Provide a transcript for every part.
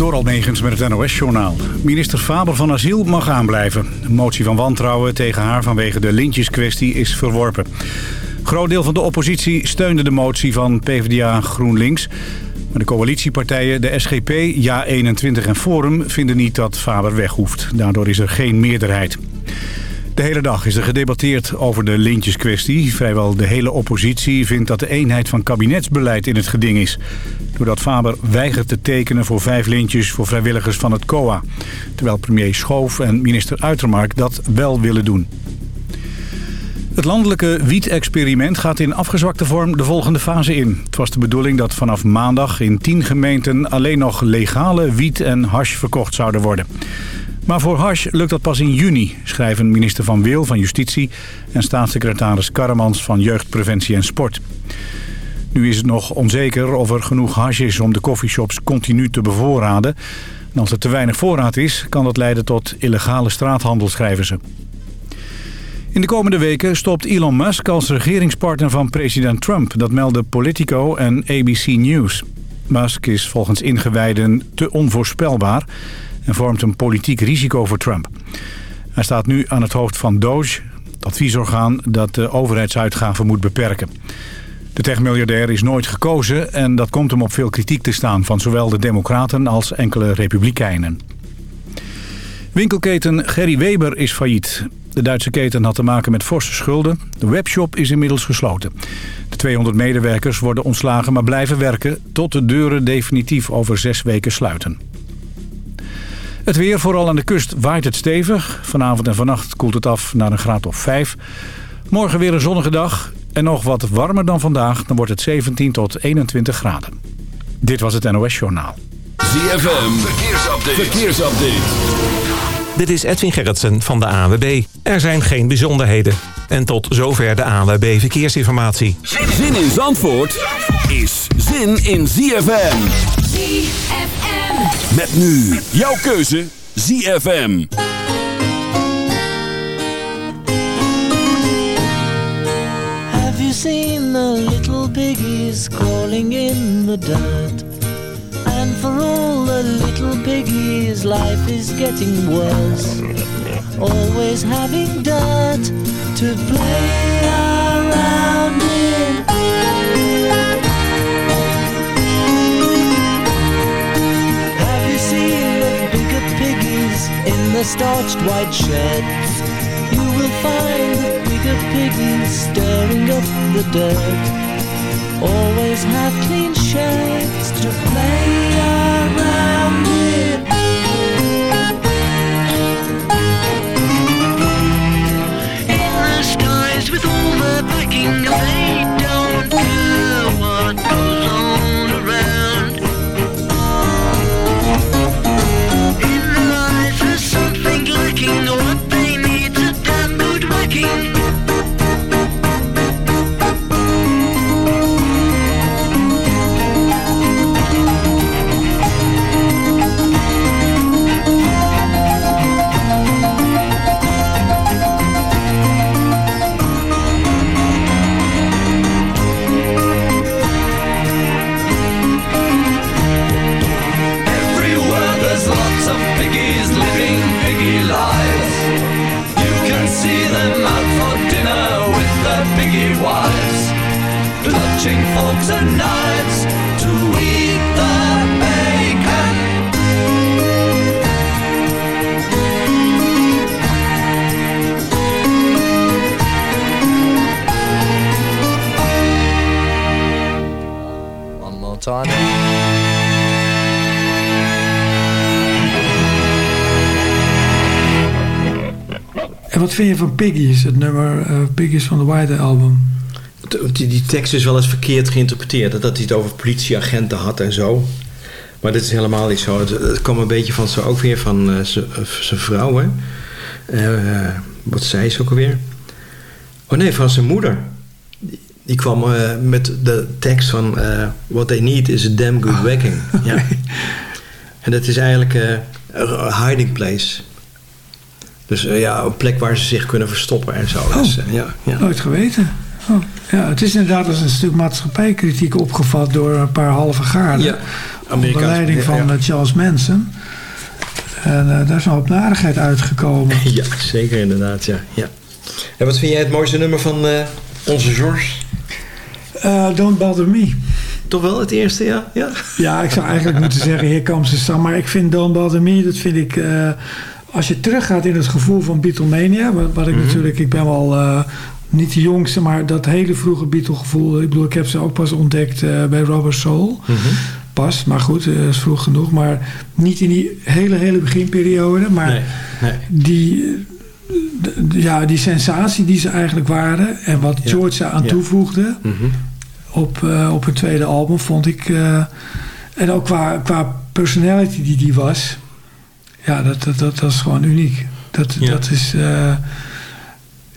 Door Almegens met het NOS-journaal. Minister Faber van Asiel mag aanblijven. Een motie van wantrouwen tegen haar vanwege de lintjeskwestie is verworpen. groot deel van de oppositie steunde de motie van PvdA GroenLinks. Maar de coalitiepartijen, de SGP, Ja21 en Forum... vinden niet dat Faber weg hoeft. Daardoor is er geen meerderheid. De hele dag is er gedebatteerd over de lintjeskwestie. Vrijwel de hele oppositie vindt dat de eenheid van kabinetsbeleid in het geding is. Doordat Faber weigert te tekenen voor vijf lintjes voor vrijwilligers van het COA. Terwijl premier Schoof en minister Uitermark dat wel willen doen. Het landelijke wiet-experiment gaat in afgezwakte vorm de volgende fase in. Het was de bedoeling dat vanaf maandag in tien gemeenten alleen nog legale wiet en hash verkocht zouden worden. Maar voor hash lukt dat pas in juni, schrijven minister Van Wil van Justitie... en staatssecretaris Karremans van Jeugdpreventie en Sport. Nu is het nog onzeker of er genoeg hash is om de coffeeshops continu te bevoorraden. En als er te weinig voorraad is, kan dat leiden tot illegale straathandel, schrijven ze. In de komende weken stopt Elon Musk als regeringspartner van president Trump. Dat melden Politico en ABC News. Musk is volgens ingewijden te onvoorspelbaar en vormt een politiek risico voor Trump. Hij staat nu aan het hoofd van Doge, het adviesorgaan dat de overheidsuitgaven moet beperken. De techmiljardair is nooit gekozen en dat komt hem op veel kritiek te staan... van zowel de democraten als enkele republikeinen. Winkelketen Gerry Weber is failliet. De Duitse keten had te maken met forse schulden. De webshop is inmiddels gesloten. De 200 medewerkers worden ontslagen, maar blijven werken... tot de deuren definitief over zes weken sluiten. Het weer, vooral aan de kust, waait het stevig. Vanavond en vannacht koelt het af naar een graad of 5. Morgen weer een zonnige dag en nog wat warmer dan vandaag. Dan wordt het 17 tot 21 graden. Dit was het NOS Journaal. ZFM, verkeersupdate. verkeersupdate. Dit is Edwin Gerritsen van de AWB. Er zijn geen bijzonderheden. En tot zover de AWB Verkeersinformatie. Zin in Zandvoort is zin in ZFM. ZFM. Met nu jouw keuze ZFM. Have you seen the little piggies crawling in the dirt? And for all the little piggies, life is getting worse. Always having dirt to play around the starched white sheds? You will find the bigger piggies stirring up the dirt. Always have clean sheds to play around in. The skies with all the packing, they wat vind je van Piggies, het nummer eh, Piggies van de White Album? Die, die tekst is wel eens verkeerd geïnterpreteerd. Dat hij het over politieagenten had en zo. Maar dit is helemaal niet zo. Het, het kwam een beetje van zo ook weer van eh, zijn vrouw. Hè? Wat zei ze ook alweer? Oh nee, van zijn moeder. Die, die kwam met de tekst van... What they need is a damn good whacking. Ja. En dat is eigenlijk een hiding place. Dus eh, ja, een plek waar ze zich kunnen verstoppen en zo. Dus, eh, ja, ja. Nooit geweten. Oh, ja, het is inderdaad als een stuk maatschappijkritiek opgevat door een paar halve gaarden. Ja. Amerikaanse- leiding van ja. eh, Charles Manson. En daar is een hoop narigheid uitgekomen. Ja, zeker inderdaad, ja. ja. En wat vind jij het mooiste nummer van onze George? Don't Bother Me. Toch wel het eerste, ja? Ja, Ja, ik zou eigenlijk moeten zeggen Here Comes the Sun. Maar ik vind Don't Bother Me, dat vind ik... als je teruggaat in het gevoel van Beatlemania... Wat, wat ik Mhm. natuurlijk... Ik ben wel eh, niet de jongste, maar dat hele vroege Beatle gevoel... Ik bedoel, ik heb ze ook pas ontdekt eh, bij Robert Soul. Mhm. Pas, maar goed, dat is vroeg genoeg. Maar niet in die hele, hele beginperiode. Maar Nee, nee. die, eh, ja, die sensatie die ze eigenlijk waren... en wat Ja. George aan Ja. toevoegde Mhm. op, eh, op hun tweede album vond ik. eh, en ook qua, qua personality die die was. Ja, dat, dat, dat, dat is gewoon uniek. Dat, Ja. dat is. eh,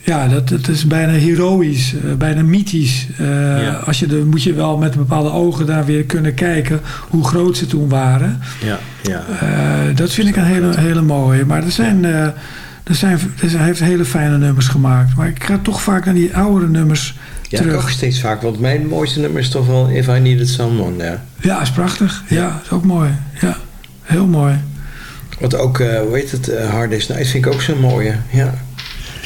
ja, dat, dat is bijna heroïs, eh, bijna mythisch. Eh, Ja. Als je de, moet je wel met bepaalde ogen daar weer kunnen kijken hoe groot ze toen waren. Ja, ja. Eh, dat vind ik een hele, hele mooie. Maar er zijn, eh, er zijn, er zijn, hij heeft hele fijne nummers gemaakt. Maar ik ga toch vaak naar die oudere nummers Ja, ik terug. ook steeds vaak. Want mijn mooiste nummer is toch wel If I Needed Someone. Ja. Ja, is prachtig. Ja, is ook mooi. Ja, heel mooi. Want ook, eh, hoe heet het, eh, Hard Day's Night vind ik ook zo'n mooie. Ja.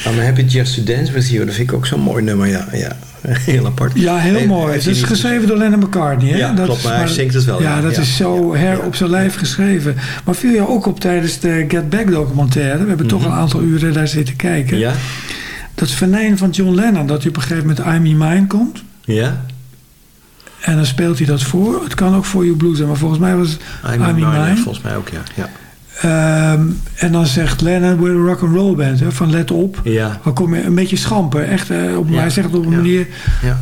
I'm happy just to dance with you. Dat vind ik ook zo'n mooi nummer, ja. ja. Heel apart. Ja, heel mooi. Het is niet- geschreven door Lennon McCartney. Hè? Ja, dat klopt, is- maar hij zingt het wel, Ja, ja. dat Ja, is zo her op zijn lijf geschreven. Maar viel je ook op tijdens de Get Back documentaire. We hebben toch Mhm. een aantal uren daar zitten kijken. Ja? Dat venijn van John Lennon. Dat hij op een gegeven moment I'm in Mine komt. Ja? En dan speelt hij dat voor. Het kan ook voor You Blue zijn. Maar volgens mij was het I'm, I'm in Mine, Mine. Volgens mij ook, ja. Ja. Ehm, en dan zegt Lennon, we're a rock and roll band. Hè, van let op. Ja. Dan kom je een beetje schamper. Echt, eh, op, Ja. Hij zegt het op een Ja. manier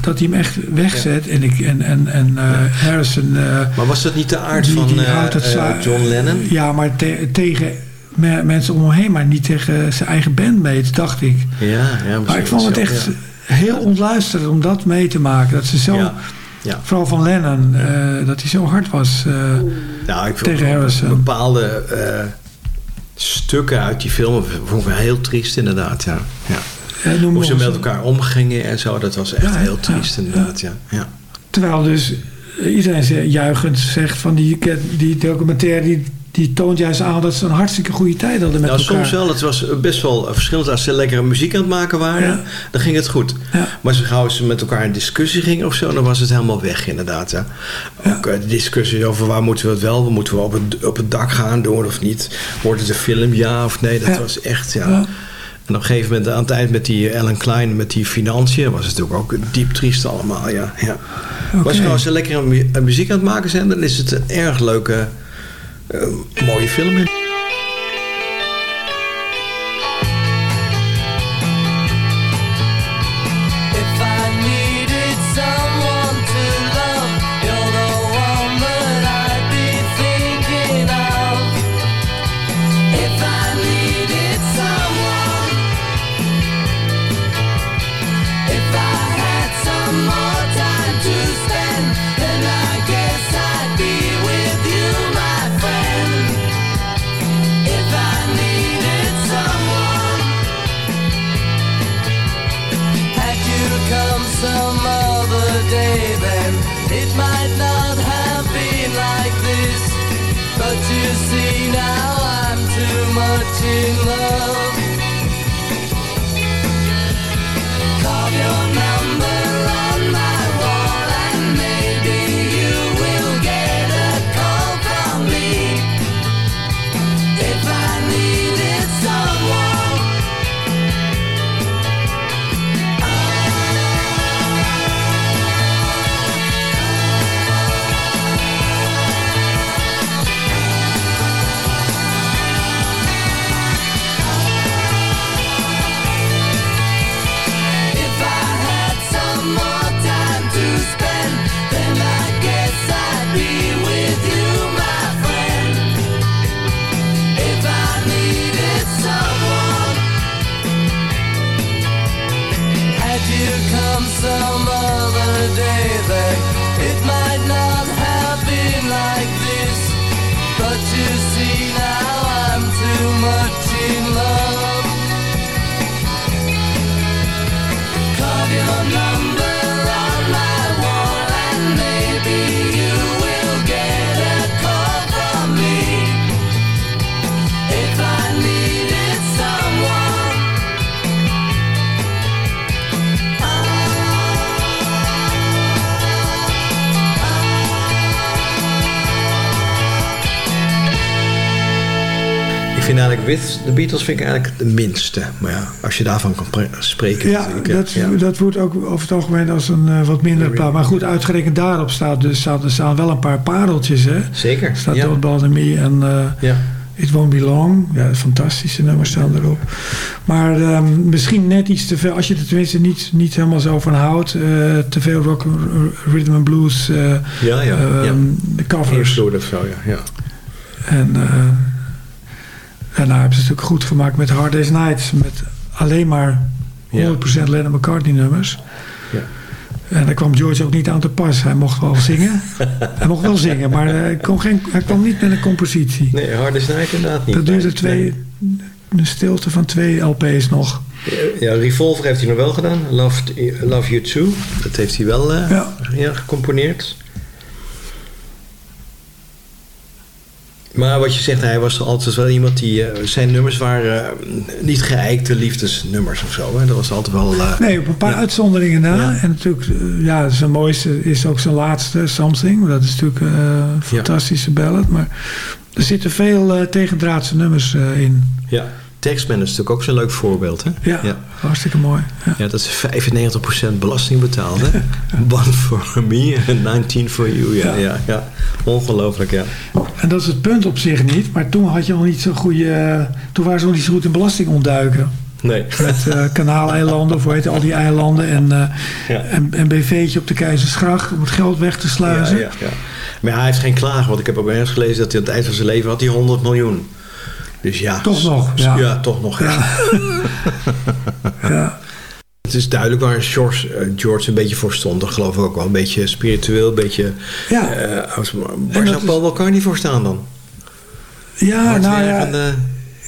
dat hij hem echt wegzet. En, ik, en, en, en eh, Harrison... eh, Maar was dat niet de aard die, van die het John Lennon? Ja, maar te- tegen me- mensen om hem heen. Maar niet tegen zijn eigen bandmates, dacht ik. Ja, ja. Maar ik vond het echt heel ontluisterend om dat mee te maken. Dat ze zo... Ja. Ja. Vooral van Lennon. eh, dat hij zo hard was. eh, Nou, ik Tegen Harrison. bepaalde eh, stukken uit die film vond ik heel triest inderdaad, ja. ja. Hoe ze met elkaar omgingen en zo, dat was echt Ja, heel ja, triest ja. inderdaad, ja. ja. Terwijl dus iedereen juichend zegt van die, die documentaire... Die, die toont juist aan dat ze een hartstikke goede tijd hadden met Nou, elkaar. soms wel. Het was best wel verschillend. Als ze lekkere muziek aan het maken waren, Ja. dan ging het goed. Ja. Maar zo gauw ze met elkaar in discussie gingen of zo, dan was het helemaal weg inderdaad. Ja. Ook eh, de discussie over waar moeten we het wel, moeten we op het, op het dak gaan doen of niet. Wordt het een film, ja of nee. Dat was echt, ja. En op een gegeven moment aan het eind met die Ellen Klein, met die financiën, was het natuurlijk ook diep triest allemaal, ja. ja. Maar als ze- als lekker muziek aan het maken zijn, dan is het een erg leuke, eh, mooie film. If With the Beatles vind ik eigenlijk de minste. Maar ja, als je daarvan kan pre- spreken. Ja, dat, ja. dat wordt ook over het algemeen als een eh, wat minder paar. Maar goed, uitgerekend daarop staat dus, staat, er staan wel een paar pareltjes. Hè? Zeker. Er staat ja. Don't Me en eh, ja. It Won't Be Long. Ja, fantastische nummers staan erop. Maar ehm, misschien net iets te veel, als je er tenminste niet, niet helemaal zo van houdt. eh, te veel rock, rhythm and blues, Ja, ja. ja. ehm, de covers. Invloed of zo, ja. ja. En daarna hebben ze het natuurlijk goed gemaakt met Hard Day's Nights. Met alleen maar 100% Lennon McCartney nummers. Ja. En daar kwam George ook niet aan te pas. Hij mocht wel zingen. hij mocht wel zingen, maar eh, hij, kon geen, hij kwam niet met een compositie. Nee, Hard as Night inderdaad niet. dat duurde twee, een stilte van twee LP's nog. Ja, Revolver heeft hij nog wel gedaan. Love, Love You Too. Dat heeft hij wel eh, Ja. ja, gecomponeerd. Maar wat je zegt, hij was altijd wel iemand die... eh, zijn nummers waren eh, niet geëikte liefdesnummers of zo. Hè? Dat was altijd wel... eh, Nee, op een paar Ja. uitzonderingen na. Ja. En natuurlijk, ja, zijn mooiste is ook zijn laatste, Something. Dat is natuurlijk een fantastische ballad. Maar er zitten veel eh, tegendraadse nummers in. ja. Taxman is natuurlijk ook zo'n leuk voorbeeld. Hè? Ja, ja. hartstikke mooi. Ja. Ja, dat is 95% belasting betaald. Hè? One for me en 19 for you. Ja, Ja. ja. Ongelooflijk, ja. En dat is het punt op zich niet. Maar toen had je nog niet zo'n goede... toen waren ze nog niet zo goed in belasting ontduiken. Nee. Met eh kanaaleilanden, of hoe heet al die eilanden. En, eh Ja. en, en BV'tje op de Keizersgracht om het geld weg te sluizen. Ja, ja. Maar hij heeft geen klagen. Want ik heb ook ergens gelezen dat hij aan het eind van zijn leven had hij 100 miljoen. Dus ja. Toch nog, ja. Ja, toch nog. Ja. Ja. Het is duidelijk waar George, eh, George een beetje voor stond. Dat geloof ik ook wel. Een beetje spiritueel, een beetje... Ja. als- waar zou is- Paul Walker voor staan dan? Ja, nou ja.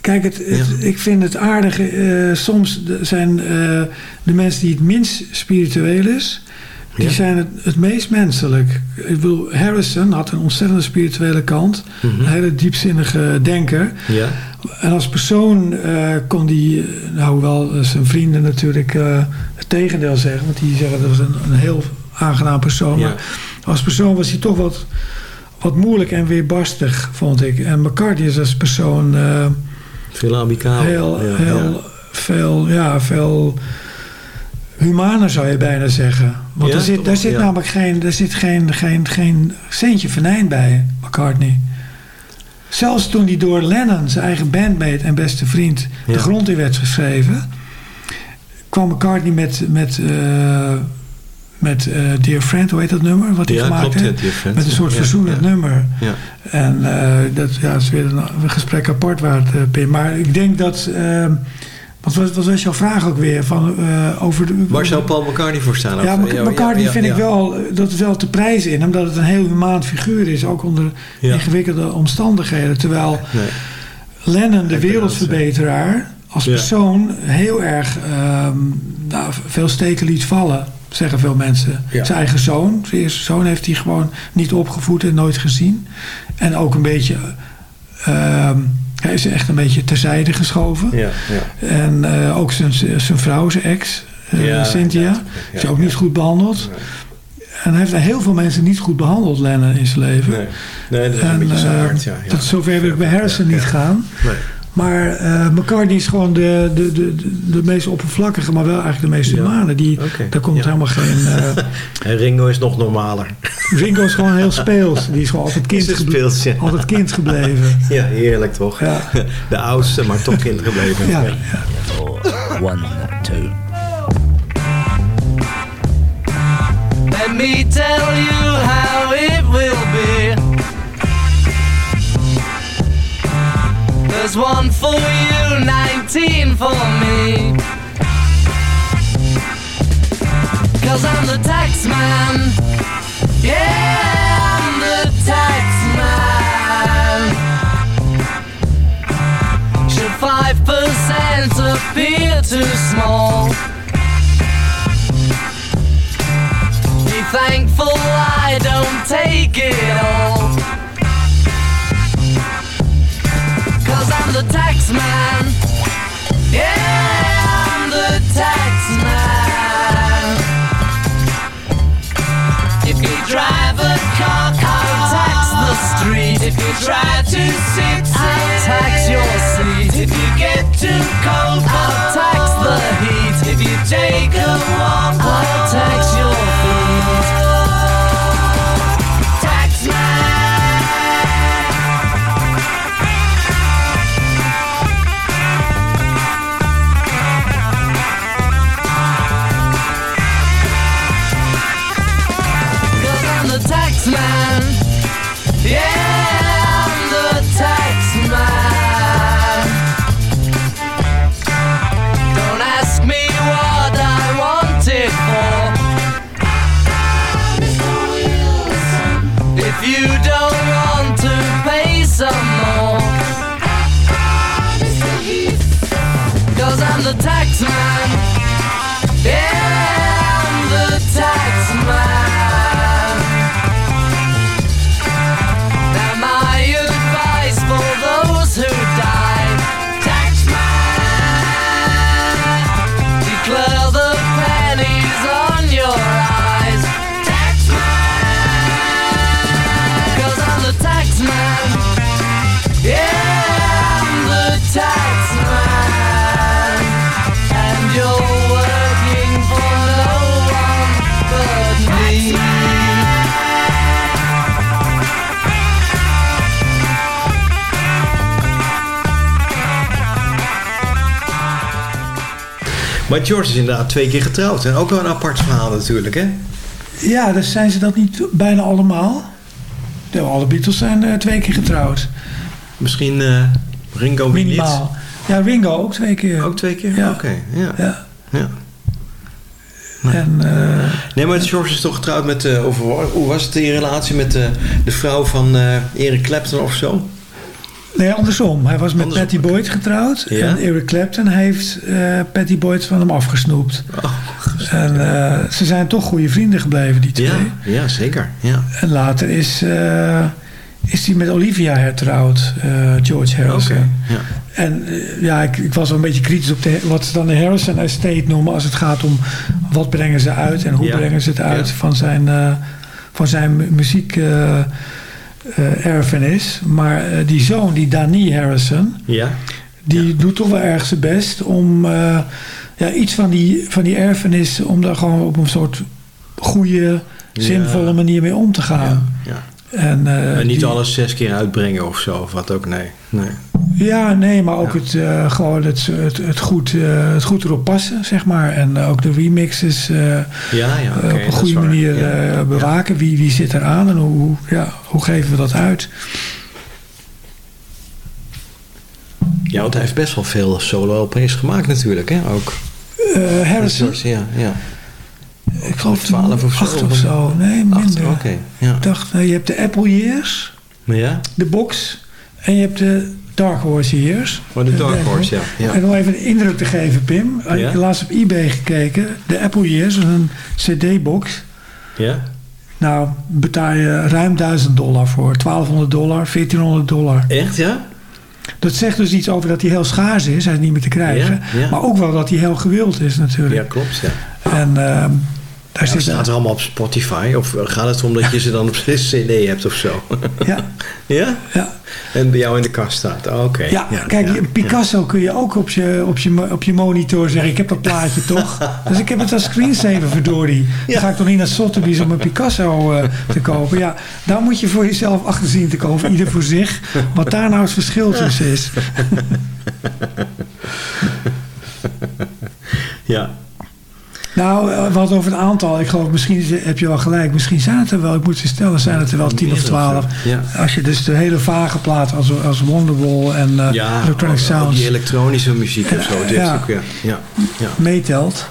Kijk, het, het- ik vind het aardige. eh, soms zijn de mensen die het minst spiritueel is, die Ja. zijn het, het meest menselijk. Ik bedoel, Harrison had een ontzettend spirituele kant, Mhm. een hele diepzinnige denker. Ja. En als persoon eh, kon die, eh, nou, hoewel eh, zijn vrienden natuurlijk eh, het tegendeel zeggen, want die zeggen dat was een, een heel aangenaam persoon. Ja. Maar als persoon was hij toch wat, wat moeilijk en weerbarstig, vond ik. En McCartney is als persoon. Veel amicaal. heel, heel veel, ja, veel humaner zou je bijna zeggen. Want Ja, er zit, daar zit Ja. namelijk geen, er zit geen, geen, geen centje venijn bij, McCartney. Zelfs toen hij door Lennon, zijn eigen bandmate en beste vriend, Ja. de grond in werd geschreven, kwam McCartney met, met, eh, met eh, Dear Friend, hoe heet dat nummer? Wat hij Ja, gemaakt heeft? Met een soort verzoenend nummer. Ja. En eh, dat ja, is weer een, een gesprek apart waard, Pim. Maar ik denk dat... eh, wat, was, wat was jouw vraag ook weer? Van, eh, over de, Waar zou Paul McCartney voor staan? Ja, Mc- McCartney ja, vind ja. ik wel... eh, Dat is wel te prijzen in. Omdat het een heel humaan figuur is. Ook onder ingewikkelde omstandigheden. Terwijl Nee. Lennon, de wereldverbeteraar... als persoon heel erg ehm, nou, veel steken liet vallen. Zeggen veel mensen. Ja. Zijn eigen zoon, zijn eerste zoon, heeft hij gewoon niet opgevoed en nooit gezien. En ook een beetje... ehm, hij is echt een beetje terzijde geschoven. Ja, ja. En eh, ook zijn, zijn vrouw, zijn ex, eh, Ja, Cynthia, ja, is ook niet goed behandeld. En hij heeft heel veel mensen niet goed behandeld, Lennon, in zijn leven. Nee. nee, dat is een En, beetje zijn eh, aard, ja. dat zover wil ik bij Harrison Ja, niet gaan. Nee. Maar eh McCartney is gewoon de, de, de, de, de meest oppervlakkige, maar wel eigenlijk de meest humane. Die, Daar komt ja. helemaal geen... eh, En Ringo is nog normaler. Ringo is gewoon heel speels. Die is gewoon altijd kind, speels, ja. altijd kind gebleven. Ja, heerlijk toch? Ja. De oudste, maar toch kind gebleven. Ja, Ja. ja. One, two. Let me tell you how it will be. There's one for you, 19 for me. Cause I'm the tax man. Yeah, I'm the tax man. Should 5% appear too small? Be thankful I don't take it all. taxman. Yeah, I'm the taxman. If you drive a car, I tax the street. If you try to sit, I'll tax your seat. If you get too cold, I'll Maar George is inderdaad twee keer getrouwd. En ook wel een apart verhaal natuurlijk, hè? Ja, dus zijn ze dat niet bijna allemaal? De, alle Beatles zijn eh, twee keer getrouwd. Misschien eh, Ringo weer niet. Minimaal. Ja, Ringo ook twee keer. Ook twee keer? Ja. Oké, ja. Ja. ja. En, eh, Nee, maar George is toch getrouwd met... of, hoe was het in relatie met de, de vrouw van Eric Clapton of zo? Nee, andersom. Hij was met Andersom, Patty Boyd getrouwd. Ja? En Eric Clapton heeft eh, Patty Boyd van hem afgesnoept. Oh, En eh, ze zijn toch goede vrienden gebleven, die twee. ja, ja, zeker. Ja. En later is, eh, is hij met Olivia hertrouwd, George. Harrison. Ja. En ja, ik, ik was wel een beetje kritisch op de, wat ze dan de Harrison Estate noemen... als het gaat om wat brengen ze uit en hoe brengen ze het uit van zijn, van zijn mu- muziek... eh, erfenis. Maar eh, die zoon, die Danny Harrison, Ja. die doet toch wel erg zijn best om eh, ja, iets van die, van die erfenis, om daar gewoon op een soort goede, zinvolle manier mee om te gaan. En, eh, niet die- alles zes keer uitbrengen of zo, of wat ook, nee. nee. Ja, nee, maar ook het, eh, gewoon het, het, het, goed, eh, het goed erop passen, zeg maar. En ook de remixes Ja, ja, op een goede manier bewaken. Wie, wie zit eraan en hoe, ja, hoe geven we dat uit? Ja, want hij heeft best wel veel solo-LP's gemaakt natuurlijk, hè, ook. Harrison, ja, ja. Ik geloof 12 of zo, acht of- of zo. Nee, minder. Oké, ja. Ik dacht, nou, je hebt de Apple Years, Ja? de Box en je hebt de Dark Horse Years. Oh, de Dark Horse, ja. ja. En om even een indruk te geven, Pim. Ik Ja? heb laatst op eBay gekeken. De Apple Years, een CD-box. Ja? Nou, betaal je ruim 1000 dollar voor. 1200 dollar, 1400 dollar. Echt, ja? Dat zegt dus iets over dat hij heel schaars is. Hij is niet meer te krijgen. Ja, ja. Maar ook wel dat hij heel gewild is natuurlijk. Ja, klopt, ja. En ehm, daar zit... staat allemaal op Spotify? Of gaat het erom dat je ze dan op CD hebt of zo? Ja, ja? ja. En bij jou in de kast staat? Oh, Oké. Ja, kijk, ja, Picasso kun je ook op je, op, je, op je monitor zeggen... ik heb dat plaatje toch? Dus ik heb het als screensaver, verdorie. Dan ga ik toch niet naar Sotheby's om een Picasso eh, te kopen? Ja, daar moet je voor jezelf achter zien te komen. Ieder voor zich. Wat daar nou het verschil tussen is. Ja. Nou, eh, wat over het aantal. Ik geloof, misschien is- heb je wel gelijk. Misschien zijn het er wel, ik moet ze stellen, zijn het er wel 10 of 12. Ja. Als je dus de hele vage plaat als, als Wonderwall en eh, Ja, Electronic ook- ook Sounds die elektronische muziek of zo. Ja. Ook, ja. Ja. ja. meetelt.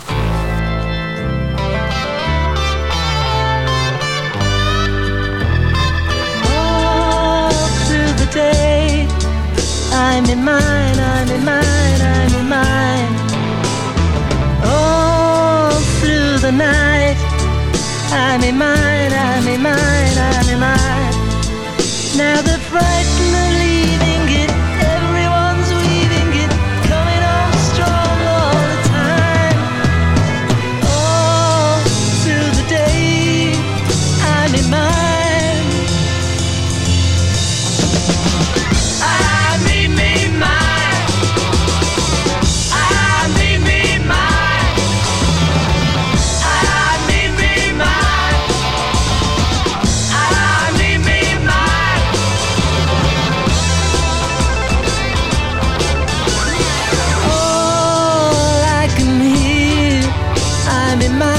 All through the day, I'm in mine, I'm in mine, I'm in mine, I'm in mine, I'm in mine. Now the frightened I'm in mine,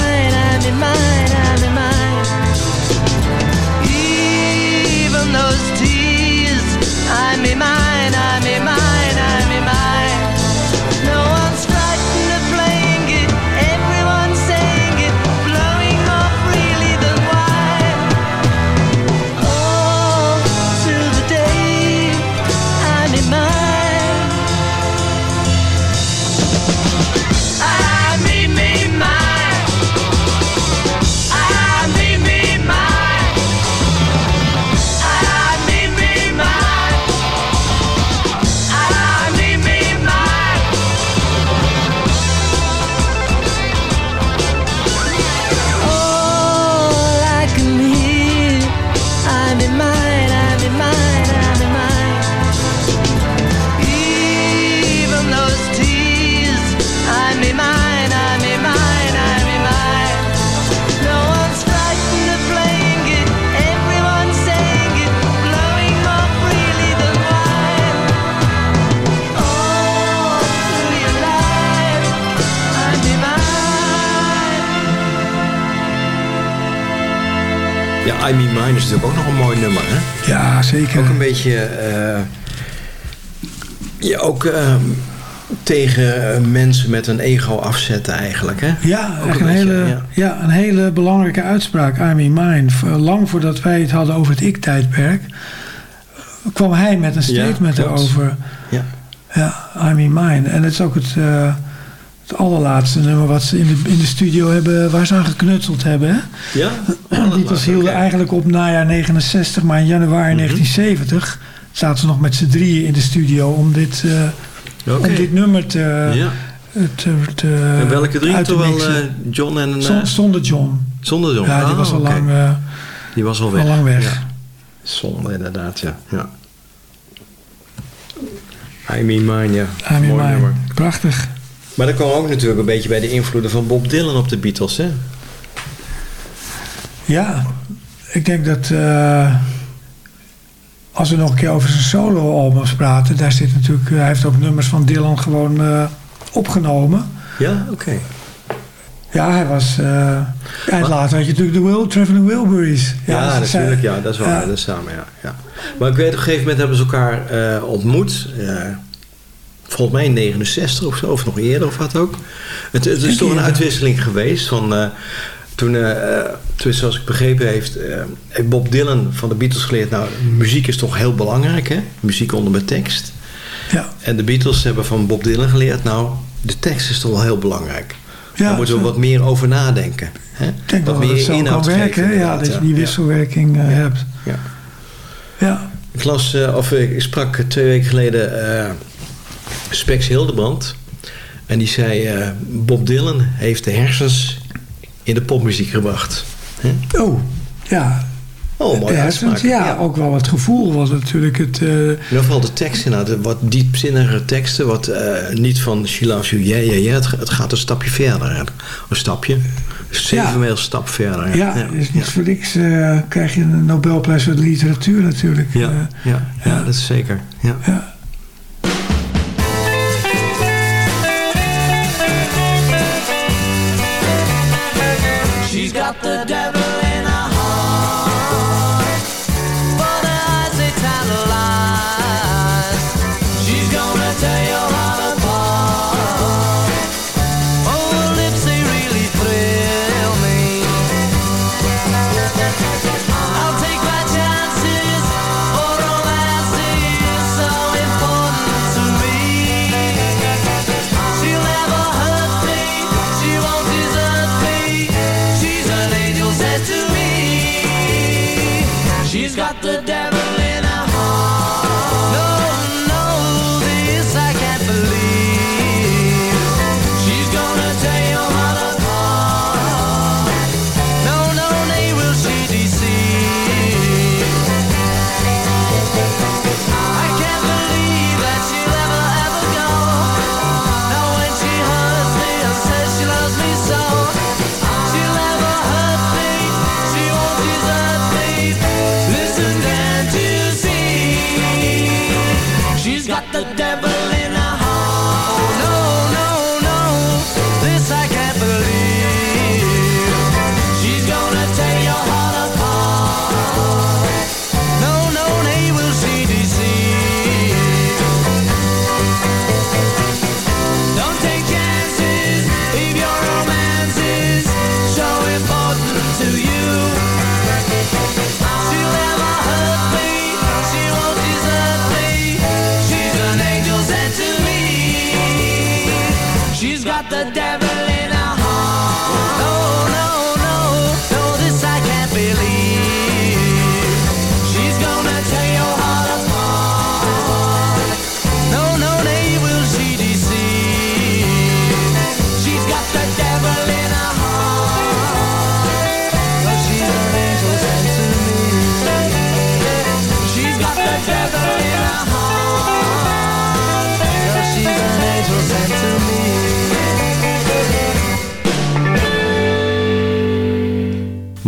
natuurlijk ook nog een mooi nummer, hè? Ja, zeker. Ook een beetje... eh, ja, ook eh, tegen eh, mensen met een ego afzetten eigenlijk, hè? Ja, Ook echt een een, beetje, hele, ja. ja. een hele belangrijke uitspraak. I mean mine. Lang voordat wij het hadden over het ik-tijdperk... kwam hij met een statement klopt. erover. Ja. Ja, I mean mine. En het is ook het, het allerlaatste nummer wat ze in de, in de studio hebben... waar ze aan geknutseld hebben. Hè? Ja? Beatles hielden eigenlijk op najaar 69, maar in januari Mhm. 1970 zaten ze nog met z'n drieën in de studio om dit, eh, om dit nummer te, Ja. te, te En welke drie? uit te Toch wel eh, John en... eh, Zon- Zonder John. zonder John? Ja, die Ah, was al lang, eh, Die was al al weg. lang weg. Ja. Zonde inderdaad, ja. ja. I Mean Mine, ja. I mean Mooi mine. nummer. Prachtig. Maar dat kwam ook natuurlijk een beetje bij de invloeden van Bob Dylan op de Beatles, hè? Ja, ik denk dat eh, als we nog een keer over zijn solo-albums praten, daar zit natuurlijk, hij heeft ook nummers van Dylan gewoon eh, opgenomen. Ja, oké. Ja, hij was. eh en later had je natuurlijk de Will, Traveling Wilburys. Ja, natuurlijk. Ja, dat is waar. Ja. Dat is samen, ja, ja. Maar ik weet, op een gegeven moment hebben ze elkaar eh, ontmoet. eh, volgens mij in 69 of zo, of nog eerder of wat ook. Het, het is toch een uitwisseling geweest van... toen, eh, toen, zoals ik begrepen heeft, eh, heeft Bob Dylan van de Beatles geleerd... nou, muziek is toch heel belangrijk, hè? Muziek onder met tekst. Ja, En de Beatles hebben van Bob Dylan geleerd... nou, de tekst is toch wel heel belangrijk. ja Daar moeten we wat meer over nadenken. Hè? Denk wat dat het kan inhoud werken. geven? Ja, dat je die wisselwerking eh, hebt. Ja. Ja, Ik las, of ik sprak twee weken geleden Spex Hildebrand. En die zei, Bob Dylan heeft de hersens in de popmuziek gebracht. Oh, ja. Oh, mooi hersens, uitspraak. ja, ook wel het gevoel was natuurlijk het... In ieder geval de teksten, nou, de wat diepzinnige teksten. Wat eh, niet van She Loves You, yeah, yeah, yeah. Het, ga- het gaat een stapje verder. hè. Een stapje. Zeven Ja. stap verder. ja, is niet voor niks eh, krijg je een Nobelprijs voor de literatuur natuurlijk. Ja, Eh, ja, ja, dat is zeker. Ja. She's got the devil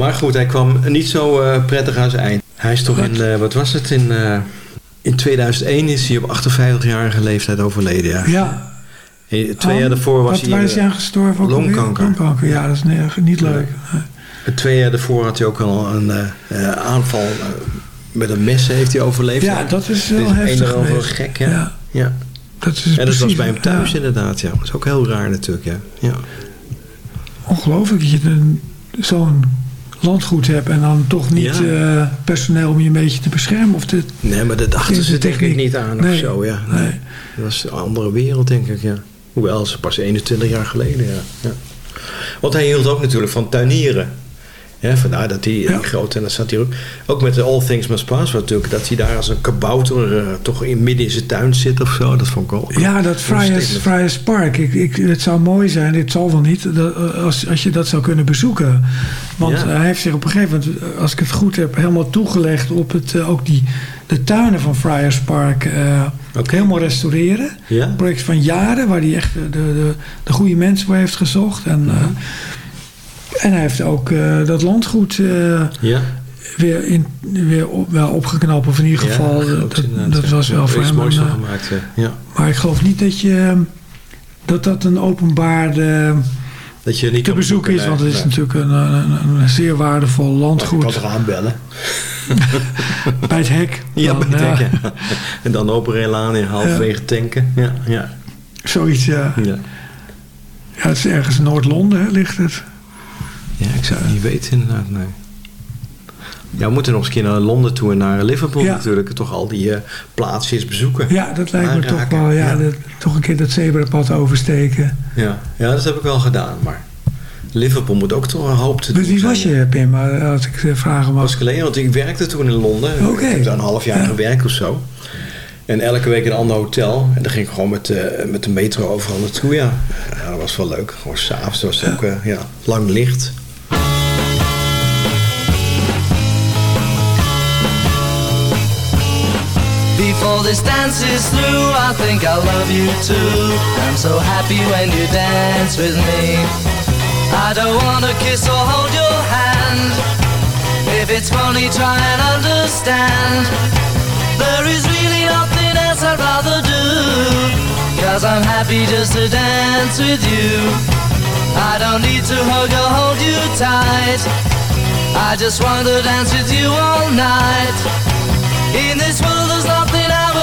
Maar goed, hij kwam niet zo eh, prettig aan zijn eind. Hij is toch in, eh, wat was het, in, eh, in 2001 is hij op 58-jarige leeftijd overleden. Ja. ja. Twee jaar daarvoor was hij... waar is hij aan gestorven? longkanker. Longkanker, ja, dat is niet leuk. Nee. Twee jaar daarvoor had hij ook al een aanval met een mes heeft hij overleefd. Ja, dat is wel heftig Een gek, ja. Ja. ja. Dat is En dat was bij hem thuis ja. inderdaad, ja. Dat is ook heel raar natuurlijk, ja. ja. Ongelooflijk dat je een- zo'n landgoed hebt en dan toch niet Ja. eh, personeel om je een beetje te beschermen. Of te, Nee, maar dat dachten ze denk ik niet aan Nee, of zo, ja. Nee. nee. Dat was een andere wereld, denk ik, ja. Hoewel, ze pas 21 jaar geleden, ja. ja. Want hij hield ook natuurlijk van tuinieren. Ja, vandaar dat hij Ja. grote... En dan zat hij ook... Ook met de All Things Must Pass, wat natuurlijk... Dat hij daar als een kabouter eh, toch in midden in zijn tuin zit of zo. Dat vond ik wel... ja, dat Friars, ontzettend. Friars Park. Ik, ik, het zou mooi zijn, dit zal wel niet, dat, eh, als, als je dat zou kunnen bezoeken. Want Ja. eh, hij heeft zich op een gegeven moment, eh, als ik het goed heb, helemaal toegelegd op het, eh, ook die, de tuinen van Friars Park eh, helemaal restaureren. Ja? Een project van jaren waar hij echt de, de, de goede mensen voor heeft gezocht. En, Mhm. En hij heeft ook eh, dat landgoed eh, Ja? weer, in, weer op, wel opgeknapt. Of in ieder geval, dat, dat ja. was wel voor is hem moois een, eh, gemaakt, ja. ja. Maar ik geloof niet dat je... Dat dat een openbaar eh, Dat je niet te kan bezoeken is. Want het is natuurlijk een, een, een zeer waardevol landgoed. kan toch aanbellen? Bij het hek. Ja, Dan, bij ja, het hek, ja. En dan open Relaan in halverwege tanken. Ja, ja, Zoiets, ja. ja. Ja, het is ergens in Noord-Londen, ligt het. Ja, ik zou het niet weten inderdaad, nee. Ja, we moeten nog eens een keer naar Londen toe en naar Liverpool Ja. natuurlijk. Toch al die eh, plaatsjes bezoeken. Ja, dat lijkt me toch wel... Ja, ja. dat- toch een keer dat zebrapad oversteken. Ja. ja, dat heb ik wel gedaan. Maar Liverpool moet ook toch een hoop te doen Wie was je, Pim, eh, als ik eh, vragen was mag? geleden, want ik werkte toen in Londen. Ik heb daar een half jaar Ja. gewerkt of zo. En elke week in een ander hotel. En dan ging ik gewoon met, eh, met de metro overal naartoe, ja. ja. Dat was wel leuk. Gewoon s'avonds was het ook eh, ja, lang licht. Before this dance is through, I think I love you too. I'm so happy when you dance with me. I don't wanna kiss or hold your hand. If it's funny, try and understand. There is really nothing else I'd rather do. Cause I'm happy just to dance with you. I don't need to hug or hold you tight. I just want to dance with you all night. In this world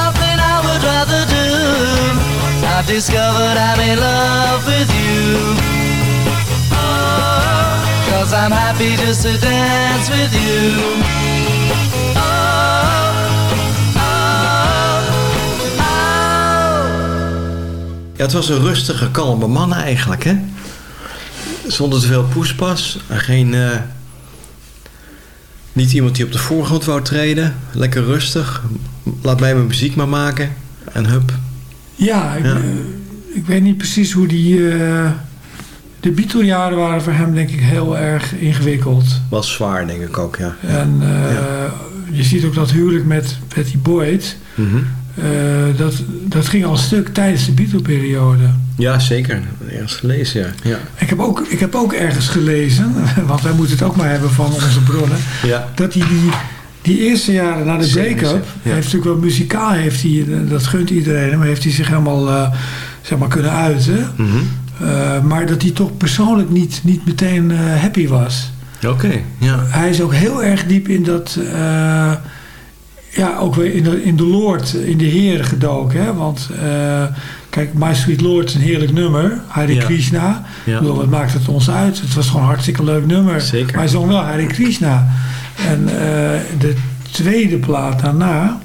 nothing I would rather do I've discovered I'm in love with you oh, Cause I'm happy just to dance with you Ja, het was een rustige, kalme man eigenlijk, hè? Zonder te veel poespas. En Geen, eh, niet iemand die op de voorgrond wou treden. Lekker rustig. Laat mij mijn muziek maar maken. En hup. Ja, ik, Ja. eh, ik weet niet precies hoe die... eh, de Beatle-jaren waren voor hem denk ik heel erg ingewikkeld. Was zwaar, denk ik ook, ja. En eh, Ja. je ziet ook dat huwelijk met Betty Boyd... Mhm. Eh, dat, dat ging al een stuk tijdens de Beatle-periode. Ja, zeker. Ergens gelezen, ja. ja. Ik heb, ook, ik heb ook ergens gelezen, want wij moeten het ook maar hebben van onze bronnen... Ja. dat hij die, die eerste jaren na de break-up... ja. heeft natuurlijk wel muzikaal, heeft hij, dat gunt iedereen... maar heeft hij zich helemaal eh, zeg maar kunnen uiten... Uh, maar dat hij toch persoonlijk niet, niet meteen happy was. Oké, ja. Hij is ook heel erg diep in dat... Ja, ook weer in de, in de Lord, in de Heer gedoken. Hè? Want uh, kijk, My Sweet Lord is een heerlijk nummer. Hare Ja. Krishna. Ja. Ik bedoel, wat maakt het ons uit? Het was gewoon een hartstikke leuk nummer. Zeker. Maar hij zong wel Hare Krishna. En uh, de tweede plaat daarna.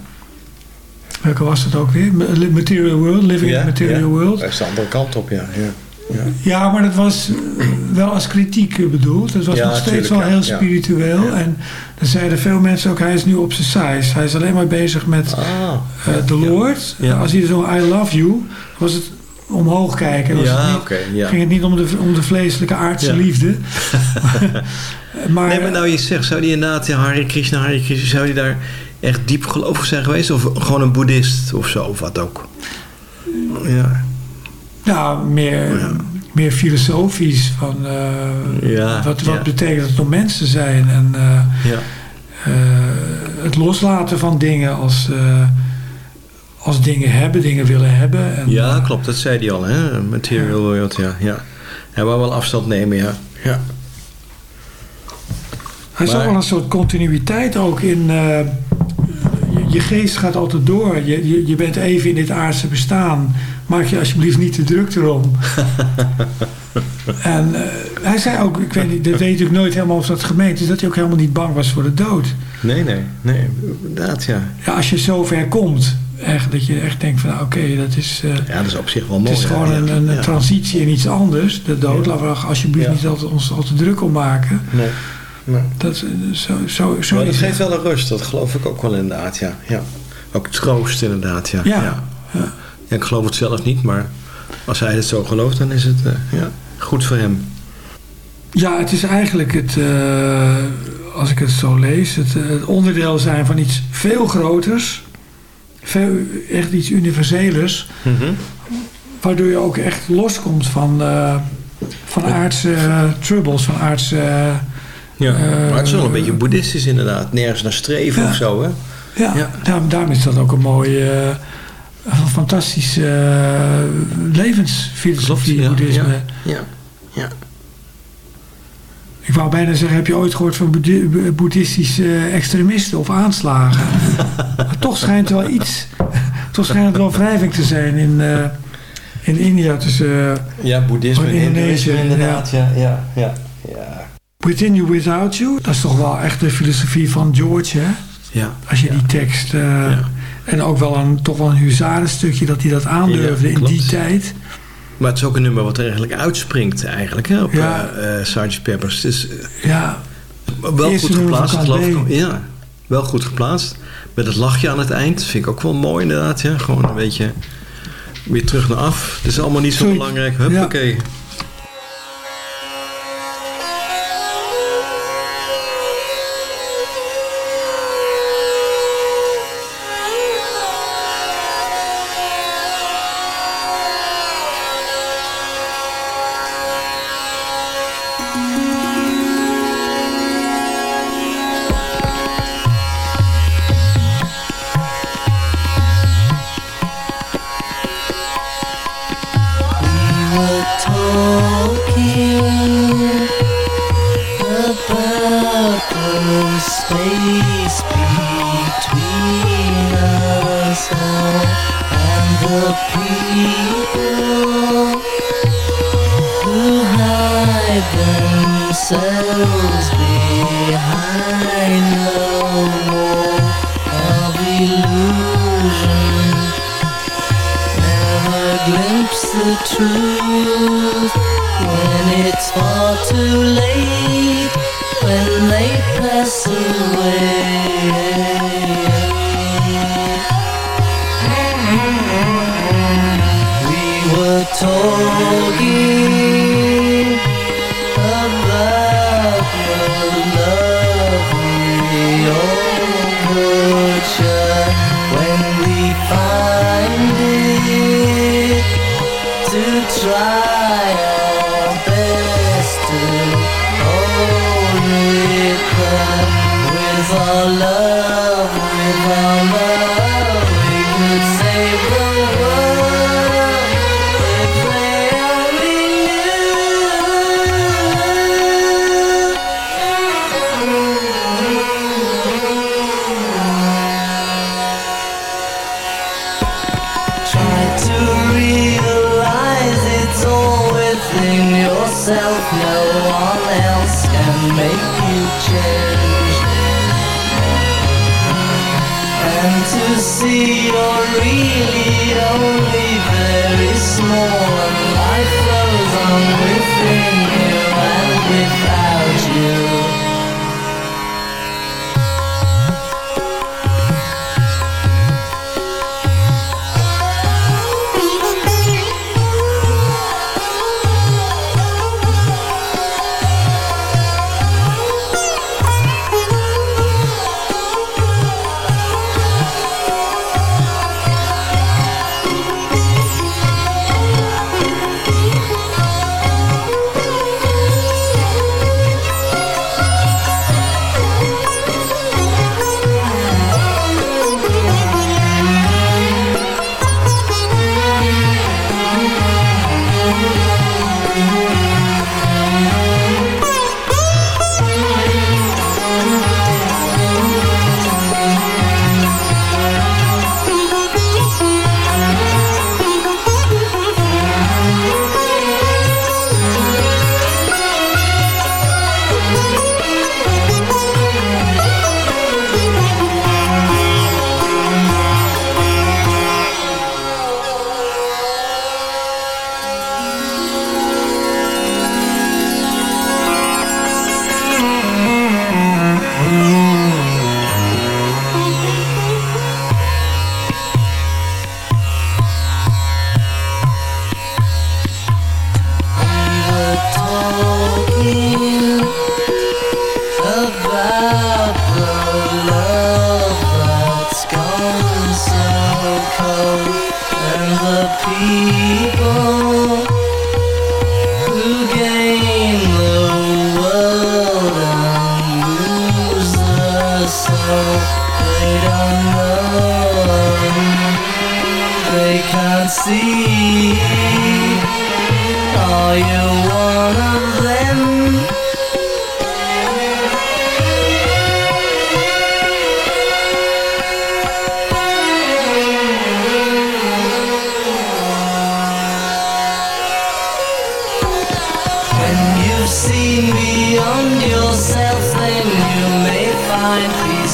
Welke was het ook weer? Ma- Material World, Living in the Material World. Dat is de andere kant op, ja. ja. Ja. Ja, maar dat was eh, wel als kritiek eh, bedoeld. Het was Ja, nog steeds tuurlijk, wel heel spiritueel. En dan zeiden veel mensen ook, hij is nu op zijn size. Hij is alleen maar bezig met Ah, eh, de Lord. Als hij zo I love you, was het omhoog kijken. Was het niet, ging het niet om de, om de vleeselijke aardse liefde. maar, Nee, maar nou je zegt, zou die inderdaad, Hare Krishna, Hare Krishna, zou die daar echt diep gelovig zijn geweest? Of gewoon een boeddhist of zo, of wat ook? Ja, nou, meer, Ja. meer filosofisch. Van, eh, Ja, wat wat ja. betekent het om mensen te zijn? En eh, ja. eh, het loslaten van dingen als, als dingen hebben, dingen willen hebben. En, ja klopt, dat zei hij al, hè? Material world, ja. ja. Hij wou wel afstand nemen, ja. ja. Er is Maar- ook wel een soort continuïteit ook in... je, je geest gaat altijd door. Je, je, je bent even in dit aardse bestaan. Maak je alsjeblieft niet te druk erom. en eh, hij zei ook, ik weet niet, dat weet natuurlijk nooit helemaal of dat gemeend is... dat hij ook helemaal niet bang was voor de dood. Nee, nee, nee, inderdaad, ja. Ja, als je zover komt, echt, dat je echt denkt van... nou, oké, dat is... eh, Ja, dat is op zich wel mooi. het is ja, gewoon ja. een, een Ja. transitie in iets anders, de dood. Laten we alsjeblieft niet altijd, ons al te druk om maken. Nee, nee. Dat, eh, zo, zo, zo Maar dat geeft wel een rust, dat geloof ik ook wel inderdaad, ja. ja. Ook troost inderdaad, ja. Ja. Ja. Ja, ik geloof het zelf niet, maar als hij het zo gelooft, dan is het eh, ja, goed voor hem. Ja, het is eigenlijk het, eh, als ik het zo lees, het, eh, het onderdeel zijn van iets veel groters. Veel, echt iets universelers. Waardoor je ook echt loskomt van, eh, van aardse troubles, van aardse... Ja. Maar het is wel een beetje boeddhistisch inderdaad. Nergens naar streven Ja. of zo, hè? ja, Ja. Daarom, daarom is dat ook een mooie, fantastische eh, levensfilosofie, ja, boeddhisme. Ja, ja. Ik wou bijna zeggen, heb je ooit gehoord van boeddhi- bo- boeddhistische extremisten of aanslagen? maar toch schijnt er wel iets, toch schijnt het wel wrijving te zijn in, eh, in India tussen eh, Ja, boeddhisme en Indonesië, inderdaad. Ja, ja, ja. ja. Within You Without You. Dat is toch wel echt de filosofie van George, hè? ja. Als je die tekst... eh, Ja. En ook wel een, toch wel een huzarenstukje dat hij dat aandurfde Ja, in die tijd. Maar het is ook een nummer wat er eigenlijk uitspringt eigenlijk, hè, op Ja. eh, Sgt. Peppers. Eh, Ja, wel goed geplaatst, geloof ik. Ja, wel goed geplaatst. Met het lachje aan het eind. vind ik ook wel mooi inderdaad. Ja. Gewoon een beetje weer terug naar af. Het is allemaal niet zo belangrijk. Huppakee. were the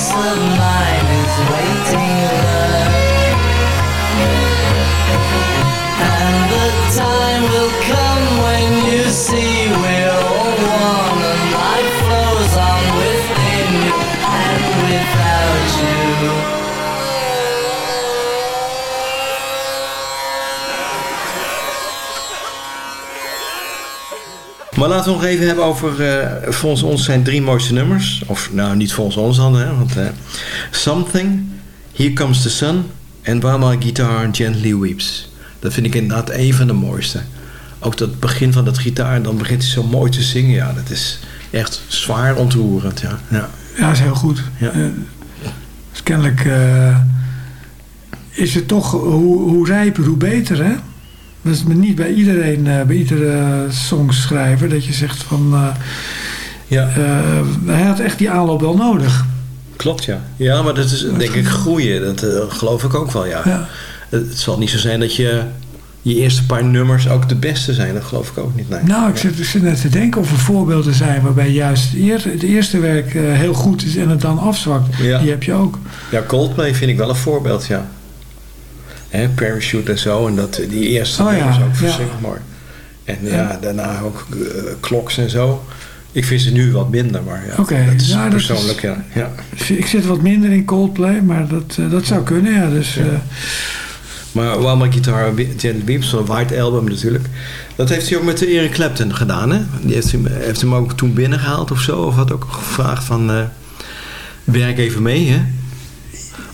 sunlight Maar laten we nog even hebben over, eh, volgens ons zijn drie mooiste nummers. Of nou, niet volgens ons dan, hè. Want, eh, Something, Here Comes the Sun en While My Guitar Gently Weeps. Dat vind ik inderdaad een van de mooiste. Ook dat begin van dat gitaar, dan begint hij zo mooi te zingen. Ja, dat is echt zwaar ontroerend, ja. ja. Ja, is heel goed. Ja. Eh, dus kennelijk is het toch hoe, hoe rijper, hoe beter, hè? Dat is niet bij iedereen, eh, bij iedere songschrijver, dat je zegt van... eh, Ja, eh, hij had echt die aanloop wel nodig. klopt, ja. Ja, maar dat is denk ik groeien. Dat eh, geloof ik ook wel, ja. Ja. Het, zal niet zo zijn dat je je eerste paar nummers ook de beste zijn. Dat geloof ik ook niet, nee. Nou, ik zit, ik zit net te denken of er voorbeelden zijn waarbij juist het eerste, het eerste werk eh, heel goed is en het dan afzwakt. Ja. Die heb je ook. Ja, Coldplay vind ik wel een voorbeeld, ja. Hè, Parachute en zo. En dat, die eerste Oh ja, ook ja. verschrikkelijk mooi. En ja, daarna ook uh, Clocks en zo. Ik vind ze nu wat minder, maar ja, dat is ja, dat is- persoonlijk, ja. ja. Ik zit wat minder in Coldplay, maar dat, eh, dat zou kunnen, ja. Dus, eh, Maar My Guitar Gently Weeps, zo'n White Album natuurlijk. Dat heeft hij ook met de Eric Clapton gedaan, hè? Die heeft hem, heeft hem ook toen binnengehaald of zo. Of had ook gevraagd van, eh, werk even mee, hè?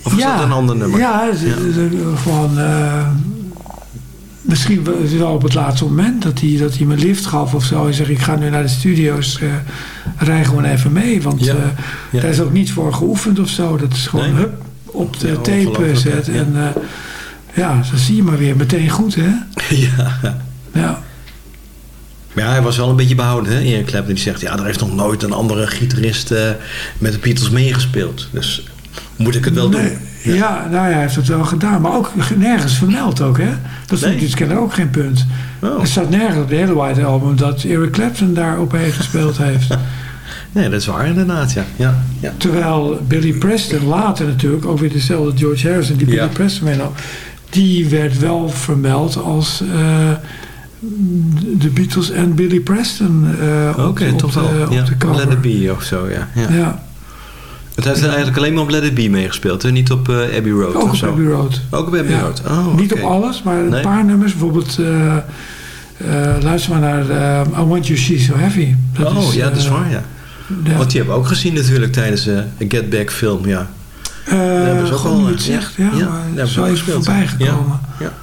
Of was dat een ander nummer? Ja, het- gewoon... eh, misschien wel- het is op het laatste moment dat hij, dat hij me lift gaf of zo. Hij zegt, ik ga nu naar de studio's, eh rij gewoon even mee. Want Ja, eh, ja. daar is ook niet voor geoefend of zo. Dat is gewoon Nee. hup, op de Ja, tape ja. En ja, zo zie je maar weer meteen goed, hè? ja. Ja. Maar ja, hij was wel een beetje behouden, hè? Eric Clapton die zegt, ja, er heeft nog nooit een andere gitarist met de Beatles meegespeeld. Dus moet ik het wel Nee, doen? ja. nou ja, hij heeft het wel gedaan. Maar ook nergens vermeld ook, hè? Dat Nee. iets kennelijk ook geen punt. Oh. Er staat nergens op de hele White Album dat Eric Clapton daarop heeft gespeeld heeft. Nee, dat is waar inderdaad, ja. ja, ja. Terwijl Billy Preston later natuurlijk, ook weer dezelfde George Harrison, die Billy Ja. Preston mee nam, die werd wel vermeld als eh, de Beatles en Billy Preston eh, Oké, op, op, toch de, wel. op ja. de cover. Let It Be of zo, ja. ja. Het heeft eigenlijk alleen maar op Let It Be meegespeeld, hè? Niet op eh, Abbey Road ook of op zo. Abbey Road. Ook op Abbey Ja. Road. Oh, Niet op alles, maar een Nee. paar nummers. Bijvoorbeeld, eh, eh, luister maar naar I Want You She's So Heavy. Dat oh, ja, dat is waar, ja. ja. Want die hebben we ook gezien natuurlijk tijdens de Get Back film, ja. Eh, hebben ze ook het eh, zegt, ja. ja, maar we is voorbij gekomen. Ja.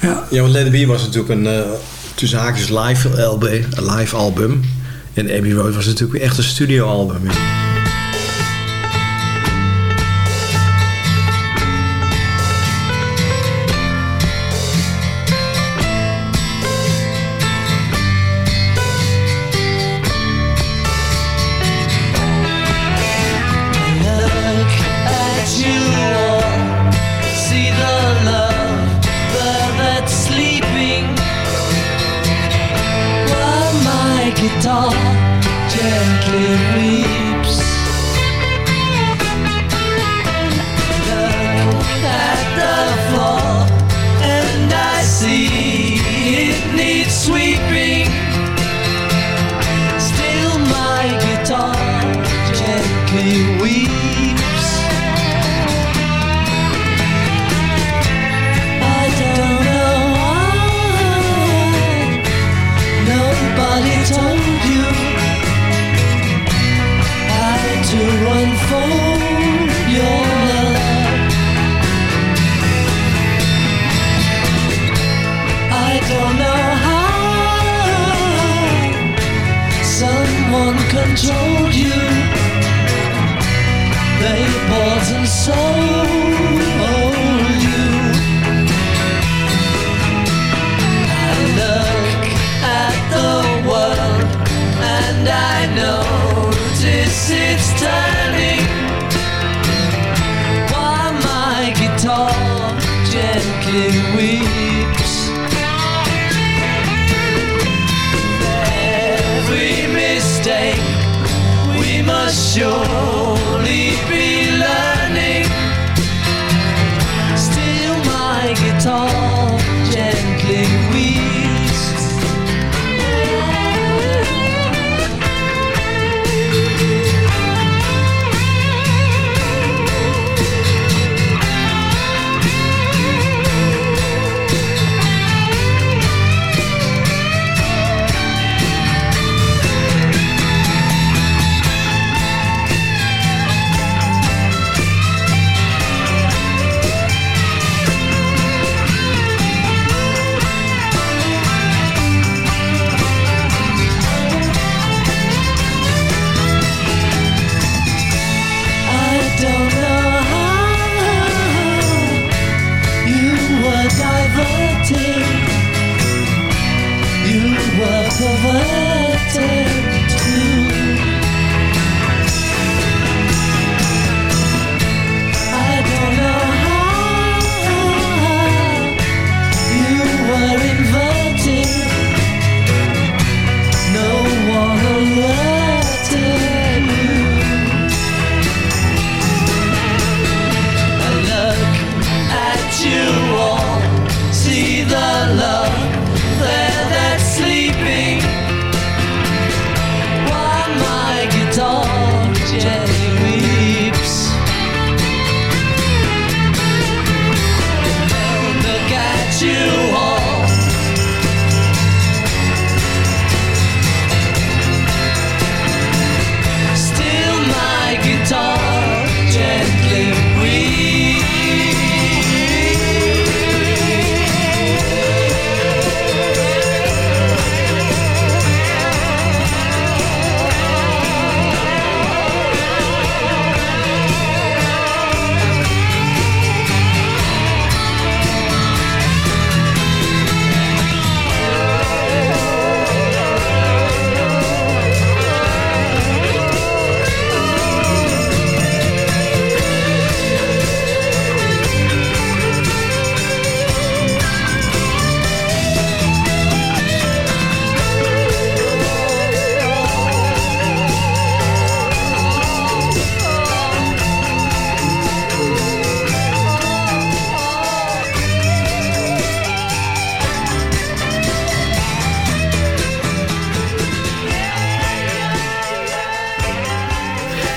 Ja. Ja, want Let It Be was natuurlijk een eh tussen haakjes live, LB, een live album. En Abbey Road was natuurlijk echt een studioalbum.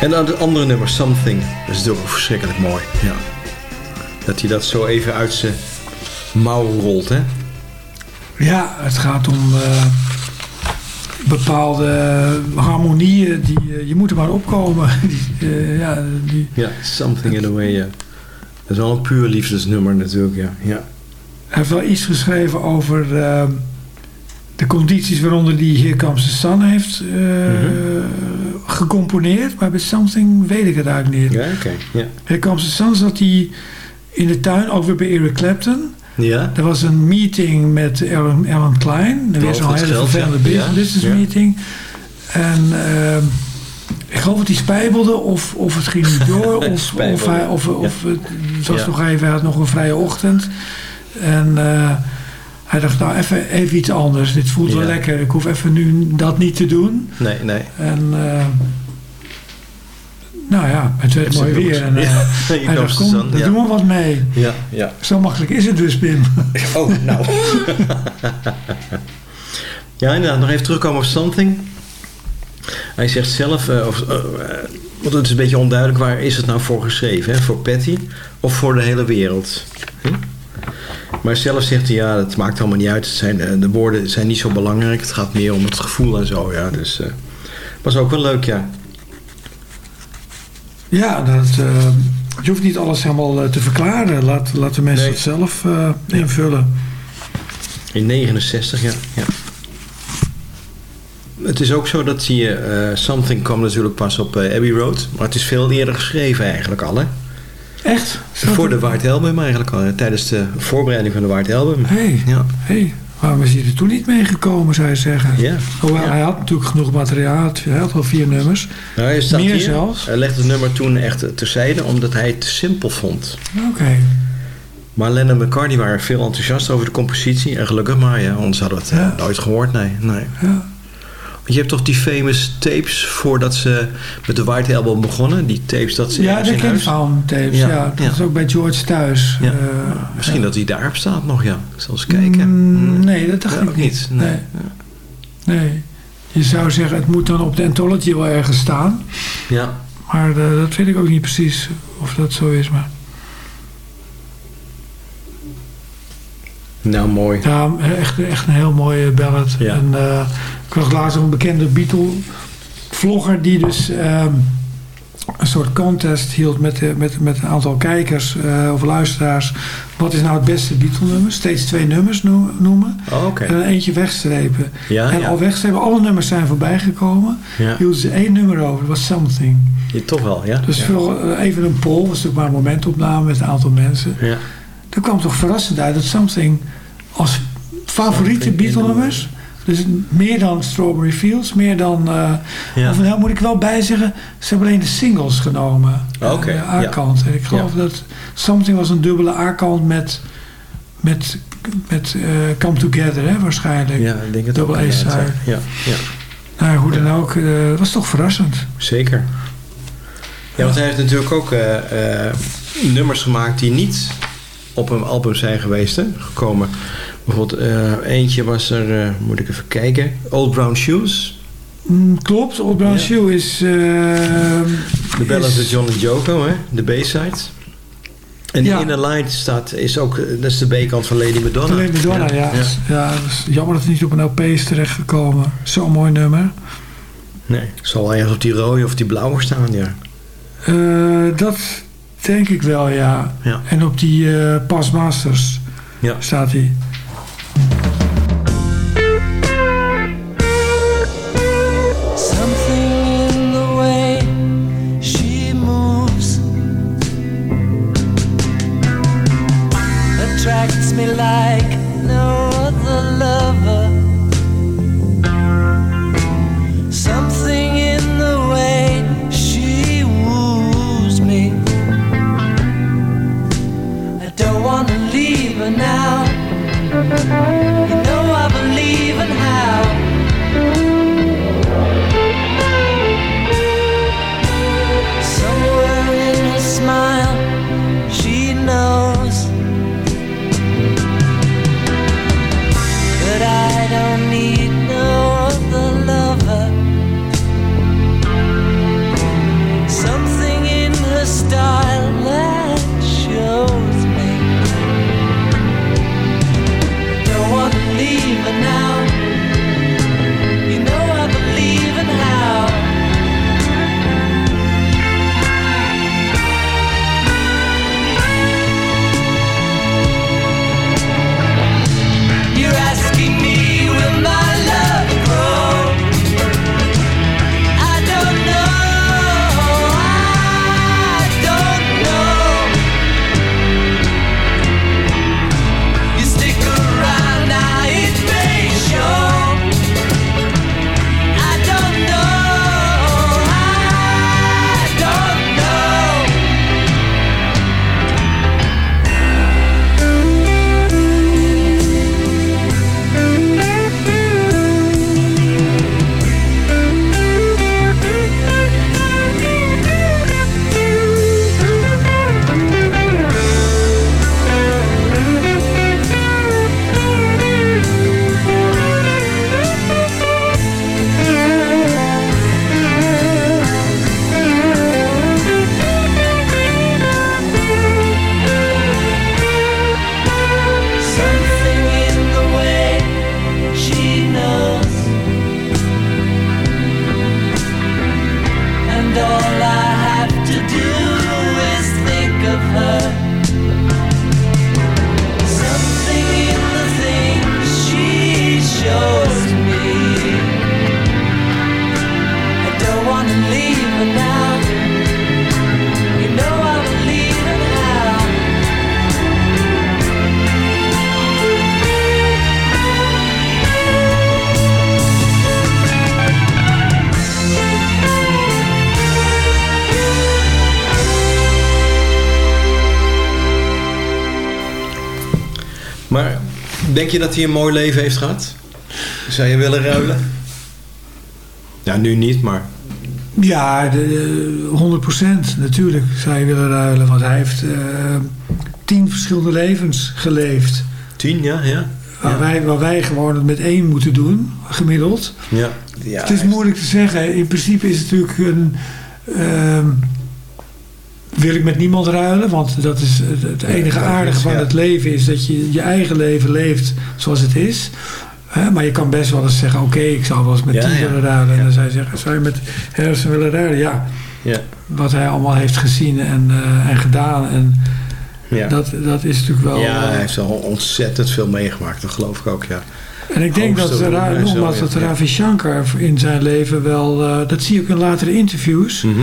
En dan het andere nummer, Something. Dat is ook verschrikkelijk mooi. Ja. Dat hij dat zo even uit zijn mouw rolt, hè? Ja, het gaat om eh, bepaalde harmonieën. Die, eh, je moet er maar opkomen. die, eh, ja, die, Ja, Something in a way, ja. Dat is wel een puur liefdesnummer natuurlijk, ja. ja. hij heeft wel iets geschreven over de condities waaronder die Here Comes the Sun heeft eh, gecomponeerd. Maar bij Something weet ik het eigenlijk niet. Ja, oké. Ja. Here Comes the Sun zat hij in de tuin, ook weer bij Eric Clapton. Ja? Er was een meeting met Alan, Alan Klein. Er was het hele geld, vervelende ja. business, Ja, business ja. meeting. En ehm, ik geloof dat hij spijbelde of, of het ging niet door. of, of, hij, of, of het was nog even, hij had nog een vrije ochtend. En eh, hij dacht, nou even, even iets anders. Dit voelt wel lekker. Ik hoef even nu dat niet te doen. Nee, nee. En eh, nou ja, het werd mooi weer. En, Ja, hij Here dacht, kom, daar ja. doen we wat mee. Ja, ja. Zo makkelijk is het dus, Pim. Oh, nou. ja, inderdaad. Nog even terugkomen op Something. Hij zegt zelf, eh, of, want het is een beetje onduidelijk, waar is het nou voor geschreven? Hè? Voor Patty of voor de hele wereld? Hm? Maar zelf zegt hij, ja, dat maakt allemaal niet uit. Het zijn, eh, de woorden zijn niet zo belangrijk. Het gaat meer om het gevoel en zo, ja. Dus, eh was ook wel leuk, ja. Ja, dat, eh, je hoeft niet alles helemaal te verklaren. Laat, laat de mensen Nee. het zelf invullen. In 69, ja. ja. Het is ook zo dat zie je, eh, Something kwam natuurlijk pas op Abbey Road. Maar het is veel eerder geschreven eigenlijk al, hè? Echt? Voor de White Album eigenlijk al, tijdens de voorbereiding van de White Album. Hey, Ja, hey, waarom is hij er toen niet meegekomen, zou je zeggen? ja. Hoewel, Ja. hij had natuurlijk genoeg materiaal. Hij had- al vier nummers. Nou, hij staat Meer hier. zelfs? Hij legde het nummer toen echt terzijde, omdat hij het te simpel vond. Oké. Maar Lennon en McCartney waren veel enthousiast over de compositie. En gelukkig maar, ja, anders hadden we het eh, Ja. nooit gehoord, nee. nee. Ja. Je hebt toch die famous tapes voordat ze met de White Album begonnen? Die tapes dat ze Ja, de in Ken huis... Found tapes. Ja, Ja, dat ja. is ook bij George thuis. Ja. Eh, Misschien dat hij daarop staat nog, ja. Ik zal eens kijken. Mm, nee, dat dacht ik ook niet. Nee. Nee. Nee. Je zou zeggen, het moet dan op de Anthology wel ergens staan. Ja. Maar eh, dat weet ik ook niet precies of dat zo is. Maar Nou, mooi. ja, echt, echt een heel mooie ballad. Ja. En, eh, ik zag laatst een bekende Beatle-vlogger die dus ehm, een soort contest hield met, eh, met, met een aantal kijkers eh, of luisteraars. Wat is nou het beste Beatle-nummer? Steeds twee nummers noe- noemen. Oh, Oké. En eentje wegstrepen. Ja, en ja. al wegstrepen, alle nummers zijn voorbij gekomen. Ja. Hielden ze één nummer over, dat was Something. Ja, toch wel, ja. Dus even een poll, was natuurlijk maar een momentopname met een aantal mensen. Ja. Er kwam toch verrassend uit dat Something als favoriete the Beatle-nummers... Dus meer dan Strawberry Fields, meer dan... eh Ja. Of nou moet ik wel bijzeggen, ze hebben alleen de singles genomen. Oké, De ja. A-kant. En ik geloof dat Something was een dubbele A-kant met... Met, met eh, Come Together, hè, waarschijnlijk. Ja, ik denk het Double A-side. Ja, ja, Nou, hoe dan ook, eh, het was toch verrassend. zeker. Ja, want hij heeft natuurlijk ook eh, eh, nummers gemaakt die niet op een album zijn geweest, hè, gekomen. Bijvoorbeeld, eh, eentje was er, eh, moet ik even kijken, Old Brown Shoes. Mm, klopt, Old Brown Ja. Shoe is... eh, De is- of John and Joko, hè, de B-side. En die Ja. Inner Light staat, is ook, dat is de B-kant van Lady Madonna. Alleen Madonna, ja. Ja, jammer dat het niet op een LP is terechtgekomen. Zo'n mooi nummer. Nee, zal ergens op die rode of die blauwe staan, ja. Dat denk ik wel, ja. Ja. En op die eh Pas Masters Ja. staat hij. Denk je dat hij een mooi leven heeft gehad? Zou je willen ruilen? Ja, nu niet, maar... Ja, de, 100% natuurlijk zou je willen ruilen. Want hij heeft eh, tien verschillende levens geleefd. Tien, ja, ja. Waar, wij, waar wij gewoon het met één moeten doen, gemiddeld. Ja. ja het is moeilijk te zeggen. In principe is het natuurlijk een... ehm, wil ik met niemand ruilen, want dat is het, enige aardige van het leven is dat je je eigen leven leeft zoals het is. Maar je kan best wel eens zeggen, oké, ik zou wel eens met Ja, die willen ruilen. En dan zou je zeggen, zou je met Harrison willen ruilen? Ja, Ja, wat hij allemaal heeft gezien en, eh, en gedaan. En ja. dat, dat is natuurlijk wel... ja, eh, hij heeft al ontzettend veel meegemaakt, dat geloof ik ook, ja. En ik denk dat, Ra- nogmaals, dat Ravi Shankar in zijn leven wel... eh, dat zie ook in latere interviews. Mhm.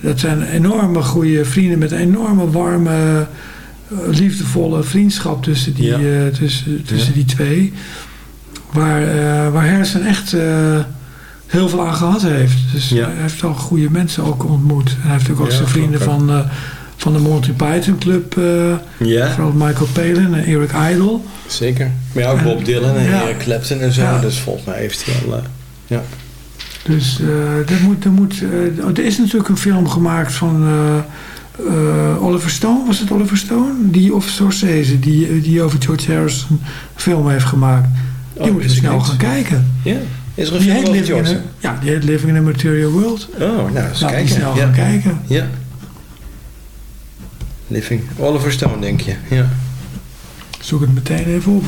Dat zijn enorme goede vrienden met een enorme warme, eh, liefdevolle vriendschap tussen die, Ja. eh, tussen, tussen Ja. die twee. Waar, eh, waar Harrison echt heel veel aan gehad heeft. Dus Ja. hij heeft al goede mensen ook ontmoet. En hij heeft ook, zijn vrienden van, van de Monty Python Club. Ja, Vooral Michael Palin en Eric Idle. zeker. Maar ja, ook Bob Dylan en. Eric Clapton en zo. Dus volgens mij heeft hij eh, ja. Dus eh, er, moet, er, moet, eh, er is natuurlijk een film gemaakt van eh, Oliver Stone. Was het Oliver Stone? Die of Scorsese, die, die over George Harrison een film heeft gemaakt. Die Oh, moet je snel gaan kijken. ja. Is er een Die film Living in a, ja, die heet Living in a Material World. Oh, nou, eens Laat die kijken. snel ja. gaan kijken. Ja. Living. Oliver Stone, denk je. Ja. Zoek het meteen even op.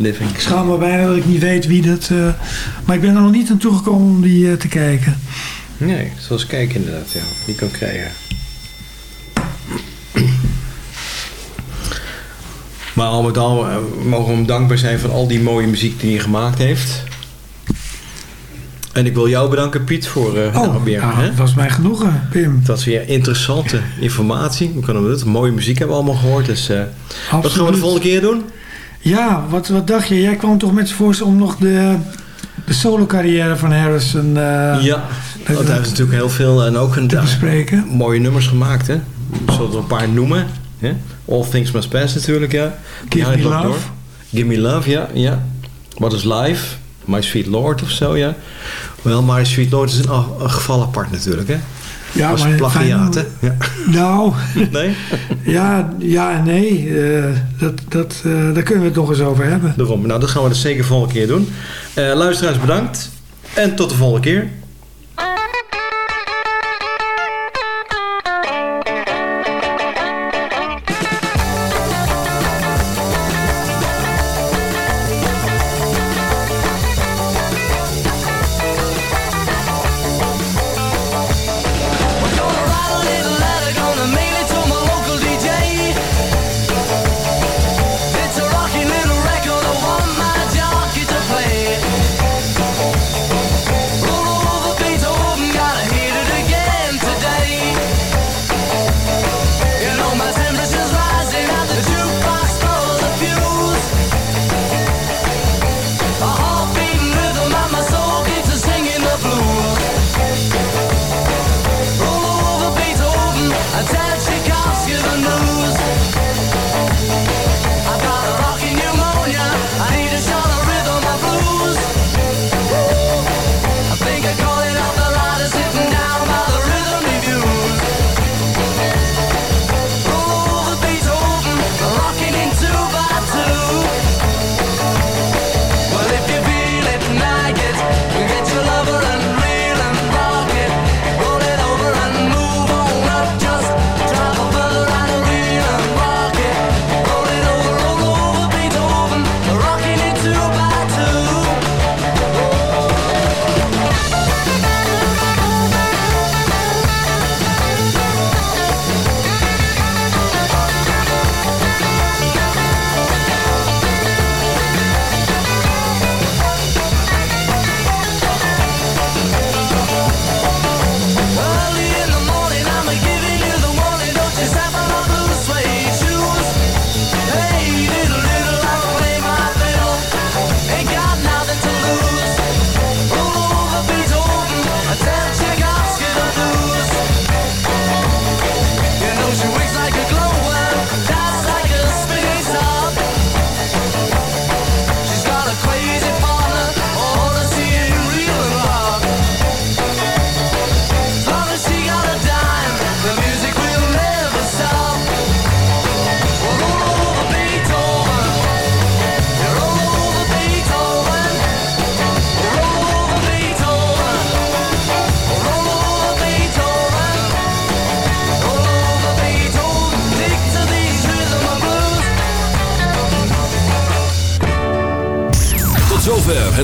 Living. Ik schaam me bijna dat ik niet weet wie dat... eh, maar ik ben er nog niet aan toegekomen om die eh, te kijken. Nee, zoals kijken inderdaad, ja. Die kan krijgen. Maar al met al eh, mogen we hem dankbaar zijn voor al die mooie muziek die hij gemaakt heeft. En ik wil jou bedanken, Piet, voor eh nou, weer. ja, hè? dat was mij genoegen, Pim. Dat was weer interessante informatie. We kunnen het. Mooie muziek hebben we allemaal gehoord. Dus, wat gaan we de volgende keer doen? Ja, wat, wat dacht je? Jij kwam toch met z'n voorstel om nog de, de solo-carrière van Harrison eh, ja, want hij heeft natuurlijk heel veel en ook een, ja, bespreken. mooie nummers gemaakt. Hè? Zullen we er een paar noemen? Hè? All Things Must Pass natuurlijk, ja. Give Me Love. Give Me Love, ja. ja. What is Life? My Sweet Lord of zo, ja. Wel, My Sweet Lord is een, een geval apart natuurlijk, hè. Ja, maar plagiaat, hè? Ja. Nou, Nee? ja, ja nee. eh, dat, dat, eh, daar kunnen we het nog eens over hebben. Daarom. Nou, dat gaan we dus zeker volgende keer doen. Eh, luisteraars, bedankt. En tot de volgende keer.